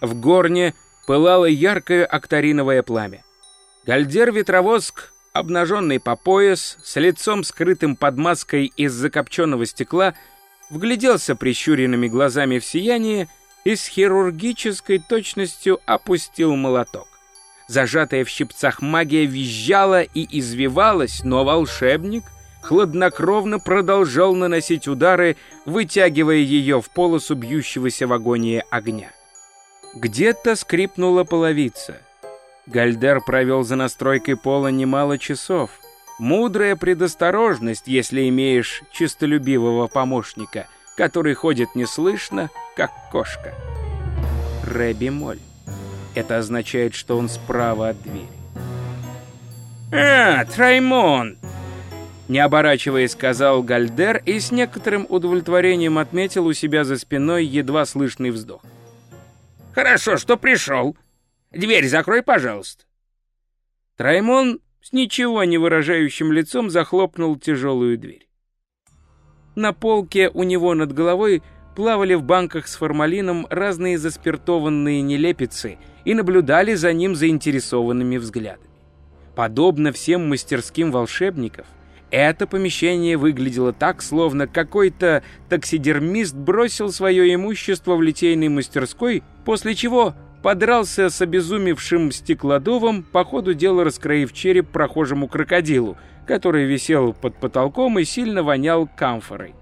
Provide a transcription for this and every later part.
В горне пылало яркое акториновое пламя. Гальдер-ветровоск, обнаженный по пояс, с лицом скрытым под маской из закопченного стекла, вгляделся прищуренными глазами в сияние и с хирургической точностью опустил молоток. Зажатая в щипцах магия визжала и извивалась, но волшебник хладнокровно продолжал наносить удары, вытягивая ее в полосу бьющегося в агонии огня. Где-то скрипнула половица. Гальдер провел за настройкой пола немало часов. Мудрая предосторожность, если имеешь чистолюбивого помощника, который ходит неслышно, как кошка. Рэби Моль. Это означает, что он справа от двери. «А, Траймон!» Не оборачиваясь, сказал Гальдер и с некоторым удовлетворением отметил у себя за спиной едва слышный вздох. «Хорошо, что пришел. Дверь закрой, пожалуйста». Траймон с ничего не выражающим лицом захлопнул тяжелую дверь. На полке у него над головой плавали в банках с формалином разные заспиртованные нелепицы и наблюдали за ним заинтересованными взглядами. Подобно всем мастерским волшебников, это помещение выглядело так, словно какой-то таксидермист бросил свое имущество в литейной мастерской, после чего подрался с обезумевшим стеклодувом, по ходу дела раскроив череп прохожему крокодилу, который висел под потолком и сильно вонял камфорой.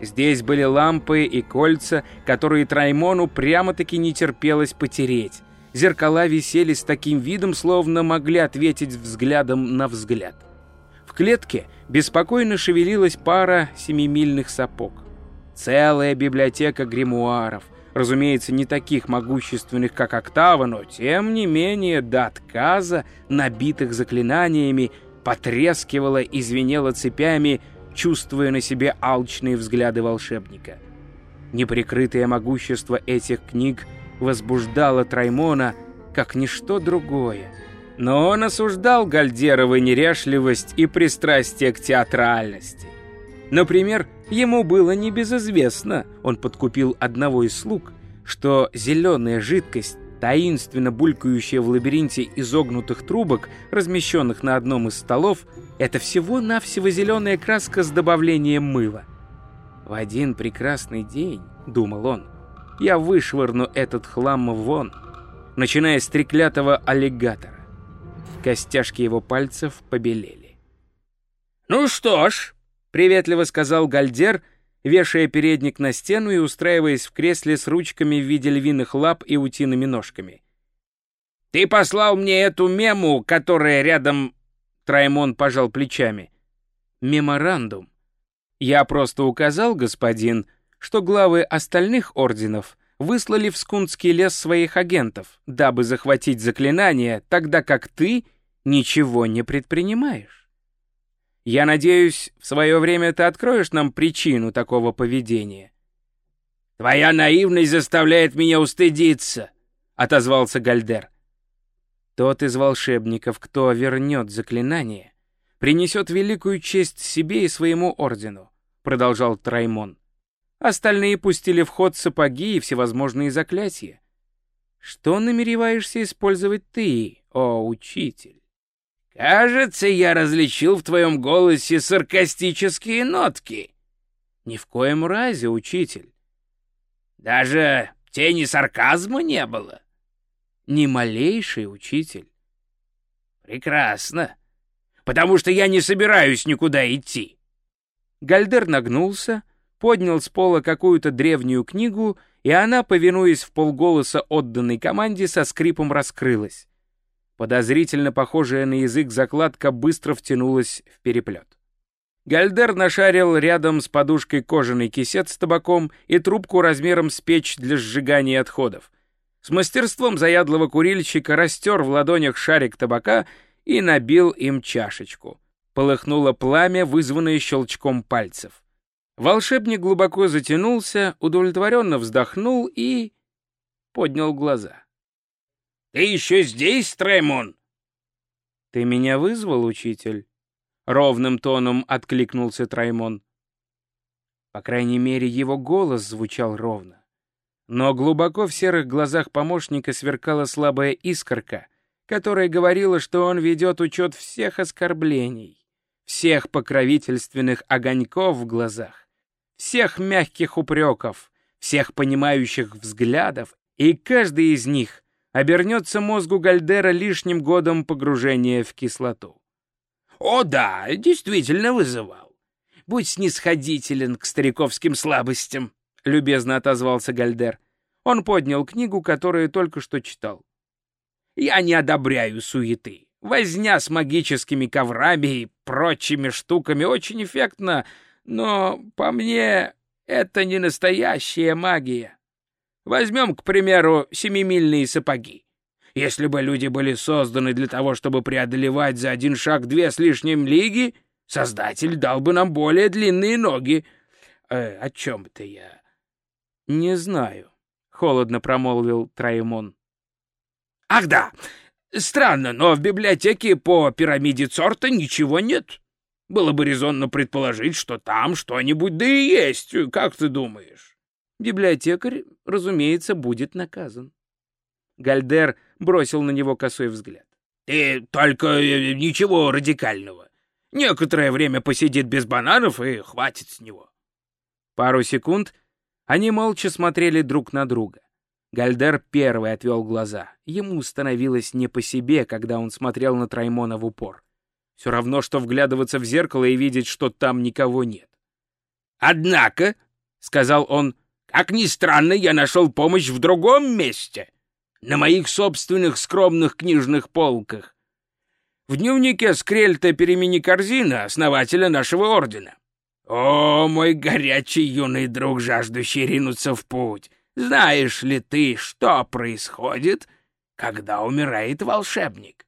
Здесь были лампы и кольца, которые Траймону прямо-таки не терпелось потереть. Зеркала висели с таким видом, словно могли ответить взглядом на взгляд. В клетке беспокойно шевелилась пара семимильных сапог. Целая библиотека гримуаров, разумеется, не таких могущественных, как Октава, но тем не менее до отказа, набитых заклинаниями, потрескивала и звенела цепями, чувствуя на себе алчные взгляды волшебника. Неприкрытое могущество этих книг возбуждало Траймона, как ничто другое. Но он осуждал Гальдерову неряшливость и пристрастие к театральности. Например, ему было небезызвестно, он подкупил одного из слуг, что зеленая жидкость, таинственно булькающая в лабиринте изогнутых трубок, размещенных на одном из столов, это всего-навсего зеленая краска с добавлением мыла. В один прекрасный день, думал он, я вышвырну этот хлам вон, начиная с треклятого аллигатора. Костяшки его пальцев побелели. «Ну что ж», — приветливо сказал Гальдер, вешая передник на стену и устраиваясь в кресле с ручками в виде львиных лап и утиными ножками. «Ты послал мне эту мему, которая рядом...» Траймон пожал плечами. «Меморандум. Я просто указал, господин, что главы остальных орденов выслали в Скунский лес своих агентов, дабы захватить заклинание, тогда как ты ничего не предпринимаешь. Я надеюсь, в свое время ты откроешь нам причину такого поведения. «Твоя наивность заставляет меня устыдиться», — отозвался Гальдер. Тот из волшебников, кто вернет заклинание, принесет великую честь себе и своему ордену, продолжал Траймон. Остальные пустили в ход сапоги и всевозможные заклятия. Что намереваешься использовать ты, о учитель? «Кажется, я различил в твоем голосе саркастические нотки». «Ни в коем разе, учитель». «Даже тени сарказма не было?» «Ни малейший, учитель». «Прекрасно, потому что я не собираюсь никуда идти». Гальдер нагнулся, поднял с пола какую-то древнюю книгу, и она, повинуясь в полголоса отданной команде, со скрипом раскрылась. Подозрительно похожая на язык закладка быстро втянулась в переплет. Гальдер нашарил рядом с подушкой кожаный кисет с табаком и трубку размером с печь для сжигания отходов. С мастерством заядлого курильщика растер в ладонях шарик табака и набил им чашечку. Полыхнуло пламя, вызванное щелчком пальцев. Волшебник глубоко затянулся, удовлетворенно вздохнул и... поднял глаза. Ты еще здесь, Тремон? Ты меня вызвал, учитель? Ровным тоном откликнулся Траймон. По крайней мере, его голос звучал ровно. Но глубоко в серых глазах помощника сверкала слабая искорка, которая говорила, что он ведет учет всех оскорблений, всех покровительственных огоньков в глазах, всех мягких упреков, всех понимающих взглядов, и каждый из них обернется мозгу Гальдера лишним годом погружения в кислоту. «О да, действительно вызывал. Будь снисходителен к стариковским слабостям», — любезно отозвался Гальдер. Он поднял книгу, которую только что читал. «Я не одобряю суеты. Возня с магическими коврами и прочими штуками очень эффектно, но, по мне, это не настоящая магия. Возьмем, к примеру, семимильные сапоги. Если бы люди были созданы для того, чтобы преодолевать за один шаг две с лишним лиги, Создатель дал бы нам более длинные ноги. Э, о чем это я? Не знаю, — холодно промолвил Траймон. Ах да, странно, но в библиотеке по пирамиде Цорта ничего нет. Было бы резонно предположить, что там что-нибудь да и есть, как ты думаешь? Библиотекарь, разумеется, будет наказан. Гальдер бросил на него косой взгляд. «Ты только э, ничего радикального. Некоторое время посидит без бананов и хватит с него. Пару секунд они молча смотрели друг на друга. Гальдер первый отвел глаза. Ему становилось не по себе, когда он смотрел на Траймона в упор. Все равно, что вглядываться в зеркало и видеть, что там никого нет. «Однако», — сказал он, — «как ни странно, я нашел помощь в другом месте, на моих собственных скромных книжных полках. В дневнике Скрельта перемени корзина, основателя нашего ордена. О, мой горячий юный друг, жаждущий ринуться в путь, знаешь ли ты, что происходит, когда умирает волшебник?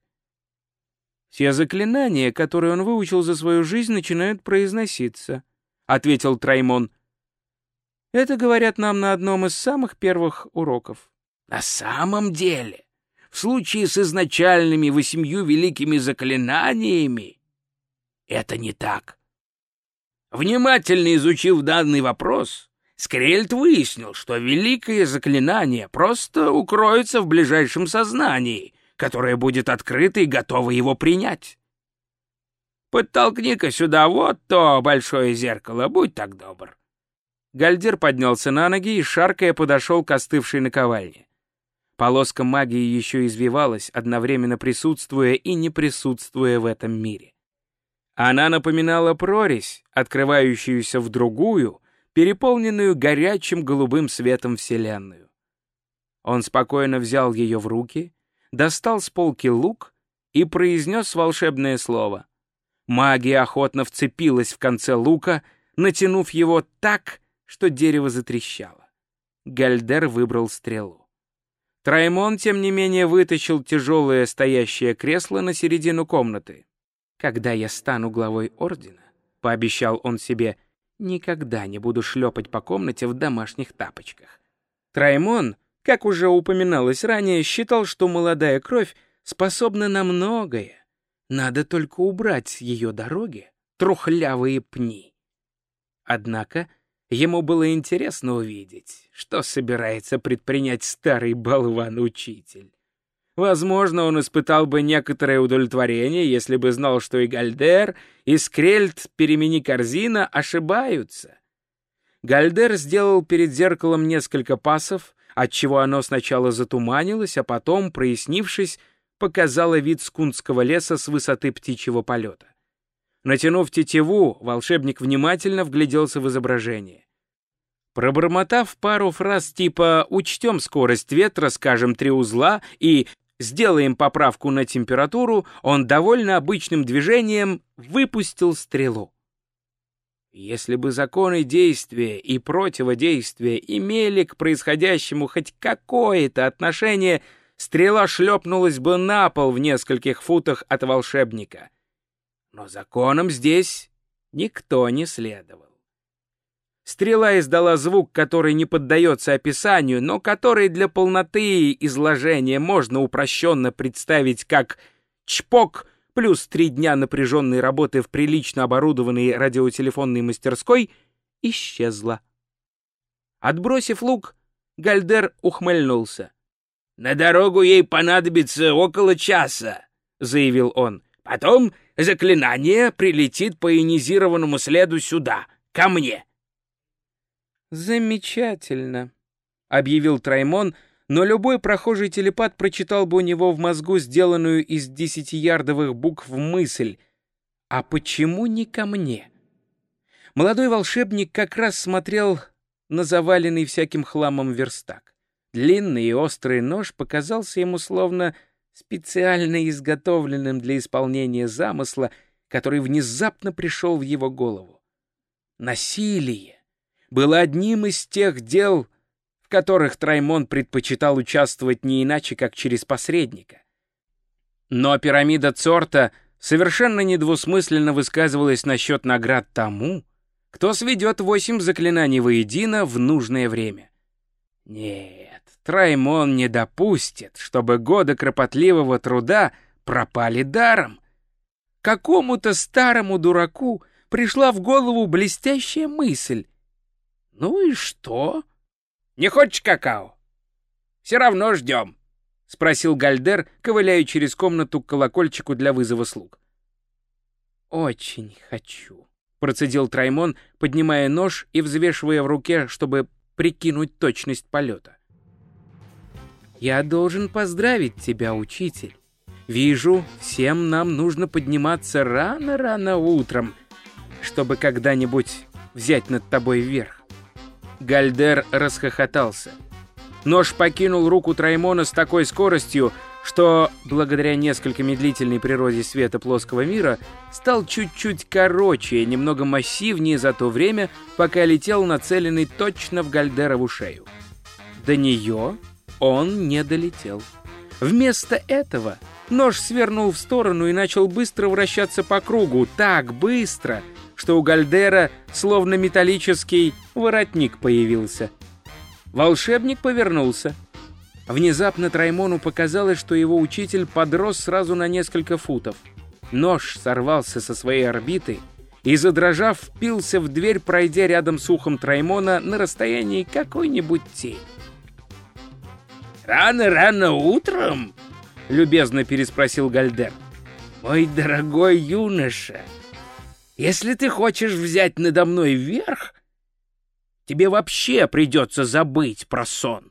Все заклинания, которые он выучил за свою жизнь, начинают произноситься, — ответил Траймон. Это говорят нам на одном из самых первых уроков. На самом деле? в случае с изначальными восемью великими заклинаниями это не так. Внимательно изучив данный вопрос, Скрельт выяснил, что великое заклинание просто укроется в ближайшем сознании, которое будет открыто и готово его принять. Подтолкни-ка сюда вот то большое зеркало, будь так добр. Гальдер поднялся на ноги и, шаркая, подошел к остывшей наковальне. Полоска магии еще извивалась, одновременно присутствуя и не присутствуя в этом мире. Она напоминала прорезь, открывающуюся в другую, переполненную горячим голубым светом Вселенную. Он спокойно взял ее в руки, достал с полки лук и произнес волшебное слово. Магия охотно вцепилась в конце лука, натянув его так, что дерево затрещало. Гальдер выбрал стрелу. Траймон, тем не менее, вытащил тяжелое стоящее кресло на середину комнаты. «Когда я стану главой Ордена», — пообещал он себе, — «никогда не буду шлепать по комнате в домашних тапочках». Траймон, как уже упоминалось ранее, считал, что молодая кровь способна на многое. Надо только убрать с ее дороги трухлявые пни. Однако Ему было интересно увидеть, что собирается предпринять старый болван-учитель. Возможно, он испытал бы некоторое удовлетворение, если бы знал, что и Гальдер, и Скрельт, перемени корзина, ошибаются. Гальдер сделал перед зеркалом несколько пасов, отчего оно сначала затуманилось, а потом, прояснившись, показало вид скунского леса с высоты птичьего полета. Натянув тетиву, волшебник внимательно вгляделся в изображение. Пробормотав пару фраз типа «учтем скорость ветра, скажем три узла» и «сделаем поправку на температуру», он довольно обычным движением выпустил стрелу. Если бы законы действия и противодействия имели к происходящему хоть какое-то отношение, стрела шлепнулась бы на пол в нескольких футах от волшебника — но законом здесь никто не следовал. Стрела издала звук, который не поддается описанию, но который для полноты изложения можно упрощенно представить как «чпок» плюс три дня напряженной работы в прилично оборудованной радиотелефонной мастерской исчезла. Отбросив лук, Гальдер ухмыльнулся. «На дорогу ей понадобится около часа», — заявил он. «Потом заклинание прилетит по ионизированному следу сюда, ко мне». «Замечательно», — объявил Траймон, но любой прохожий телепат прочитал бы у него в мозгу сделанную из десятиярдовых букв мысль. «А почему не ко мне?» Молодой волшебник как раз смотрел на заваленный всяким хламом верстак. Длинный и острый нож показался ему словно специально изготовленным для исполнения замысла, который внезапно пришел в его голову. Насилие было одним из тех дел, в которых Траймон предпочитал участвовать не иначе, как через посредника. Но пирамида Цорта совершенно недвусмысленно высказывалась насчет наград тому, кто сведет восемь заклинаний воедино в нужное время. Нет, Траймон не допустит, чтобы годы кропотливого труда пропали даром. Какому-то старому дураку пришла в голову блестящая мысль. Ну и что? Не хочешь какао? Все равно ждем, — спросил Гальдер, ковыляя через комнату к колокольчику для вызова слуг. Очень хочу. Процедил Траймон, поднимая нож и взвешивая в руке, чтобы прикинуть точность полета. «Я должен поздравить тебя, учитель. Вижу, всем нам нужно подниматься рано-рано утром, чтобы когда-нибудь взять над тобой верх». Гальдер расхохотался. Нож покинул руку Траймона с такой скоростью, что, благодаря несколько медлительной природе света плоского мира, стал чуть-чуть короче немного массивнее за то время, пока летел нацеленный точно в Гальдерову шею. До нее он не долетел. Вместо этого нож свернул в сторону и начал быстро вращаться по кругу, так быстро, что у Гальдера словно металлический воротник появился. Волшебник повернулся — Внезапно Траймону показалось, что его учитель подрос сразу на несколько футов. Нож сорвался со своей орбиты и, задрожав, впился в дверь, пройдя рядом с ухом Траймона на расстоянии какой-нибудь тени. «Рано-рано утром?» — любезно переспросил Гальдер. «Мой дорогой юноша, если ты хочешь взять надо мной верх, тебе вообще придется забыть про сон».